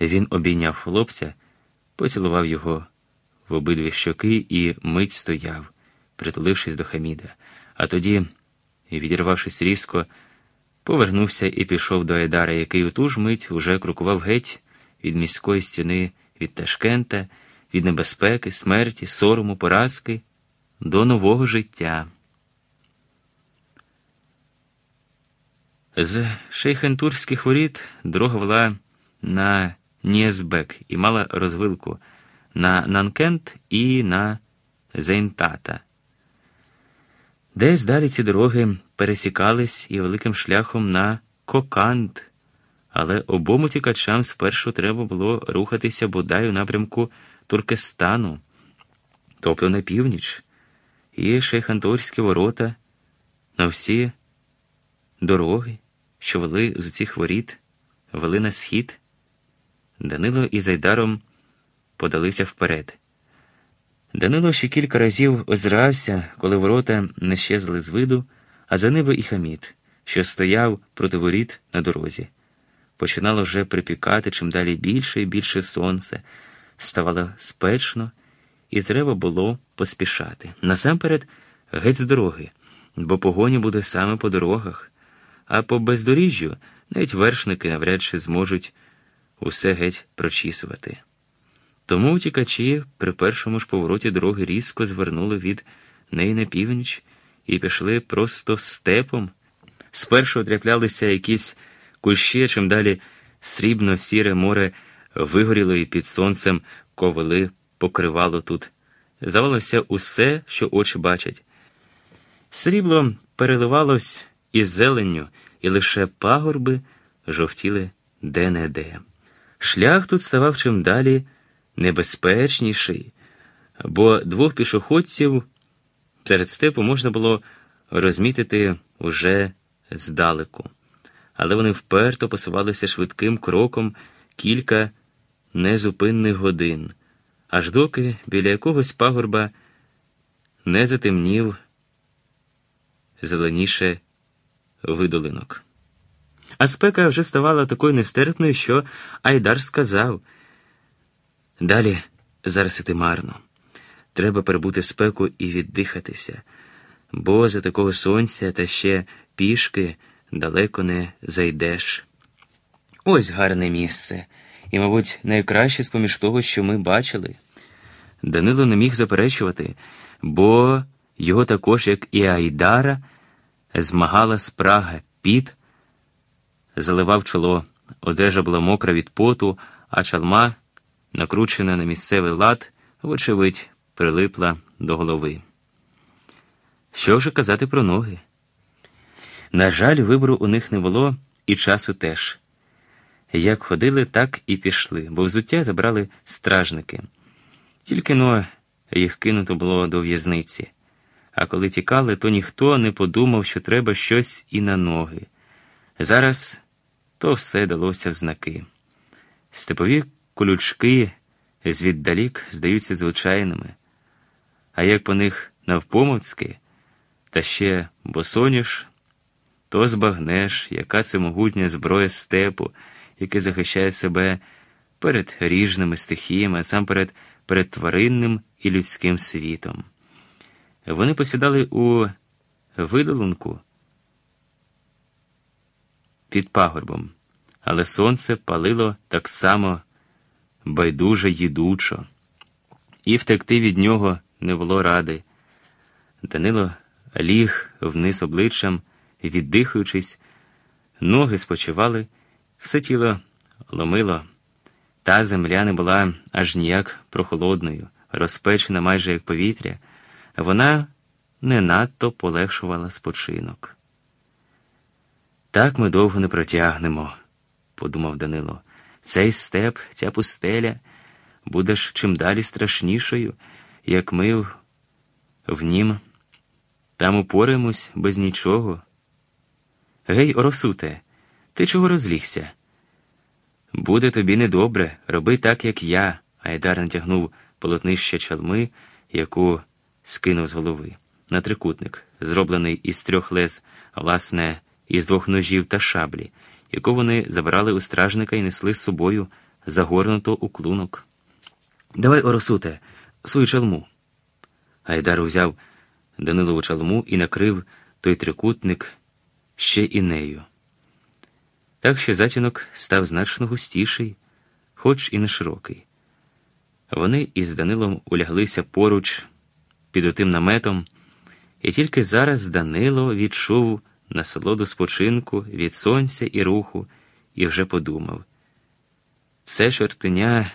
Він обійняв хлопця, поцілував його в обидві щоки і мить стояв, притулившись до Хаміда, а тоді, відірвавшись різко, повернувся і пішов до Айдара, який у ту ж мить уже крокував геть від міської стіни, від Ташкента, від небезпеки, смерті, сорому, поразки до нового життя. З шейхентурських воріт дорога вела на Нієзбек і мала розвилку на Нанкент і на Зейнтата. Десь далі ці дороги пересікались і великим шляхом на Кокант, але обом утікачам спершу треба було рухатися бодай у напрямку Туркестану, тобто на північ, і шейхантурські ворота на всі дороги, що вели з цих воріт, вели на схід. Данило із Айдаром подалися вперед. Данило ще кілька разів озирався, коли ворота не щезли з виду, а за ними і хамід, що стояв проти воріт на дорозі. Починало вже припікати чим далі більше і більше сонце, ставало спечно, і треба було поспішати. Насамперед, геть з дороги, бо погоня буде саме по дорогах, а по бездоріжжю навіть вершники навряд чи зможуть усе геть прочісувати. Тому утікачі при першому ж повороті дороги різко звернули від неї на північ і пішли просто степом. Спершу траплялися якісь кущі, чим далі срібно сіре море вигоріло і під сонцем ковили покривало тут. Здавалося усе, що очі бачать. Срібло переливалось із зеленню, і лише пагорби жовтіли де-не-де. Шлях тут ставав чим далі небезпечніший, бо двох пішоходців серед степу можна було розмітити уже здалеку, але вони вперто посувалися швидким кроком кілька незупинних годин, аж доки біля якогось пагорба не затемнів зеленіше видолинок. А спека вже ставала такою нестерпною, що Айдар сказав далі зараз іти марно. Треба перебути спеку і віддихатися, бо за такого сонця та ще пішки далеко не зайдеш. Ось гарне місце, і, мабуть, найкраще з поміж того, що ми бачили. Данило не міг заперечувати, бо його також, як і Айдара, змагала спрага піт заливав чоло, одежа була мокра від поту, а чалма, накручена на місцевий лад, вочевидь, прилипла до голови. Що вже казати про ноги? На жаль, вибору у них не було і часу теж. Як ходили, так і пішли, бо взуття забрали стражники. Тільки но їх кинуто було до в'язниці. А коли тікали, то ніхто не подумав, що треба щось і на ноги. Зараз то все далося в знаки. Степові колючки звіддалік здаються звичайними, а як по них навпомовцьки, та ще босоніш, то збагнеш, яка це могутня зброя степу, яке захищає себе перед ріжними стихіями, а сам перед, перед тваринним і людським світом. Вони посідали у видолунку під пагорбом, але сонце палило так само байдуже їдучо, і втекти від нього не було ради. Данило ліг вниз обличчям, віддихаючись, ноги спочивали, все тіло ломило. Та земля не була аж ніяк прохолодною, розпечена майже як повітря, вона не надто полегшувала спочинок. Так ми довго не протягнемо, подумав Данило. Цей степ, ця пустеля буде ж чим далі страшнішою, як ми в нім там упораємось без нічого. Гей, Оросуте, ти чого розлігся? Буде тобі недобре, роби так, як я, Айдар натягнув полотнище чалми, яку скинув з голови, на трикутник, зроблений із трьох лез, власне із двох ножів та шаблі, яку вони забрали у стражника і несли з собою загорнуто у клунок. Давай, Оросуте, свою чалму. Гайдар узяв Данилову чалму і накрив той трикутник ще і нею. Так що затінок став значно густіший, хоч і не широкий. Вони із Данилом уляглися поруч під отим наметом, і тільки зараз Данило відчув насолоду спочинку від сонця і руху і вже подумав: це чортеня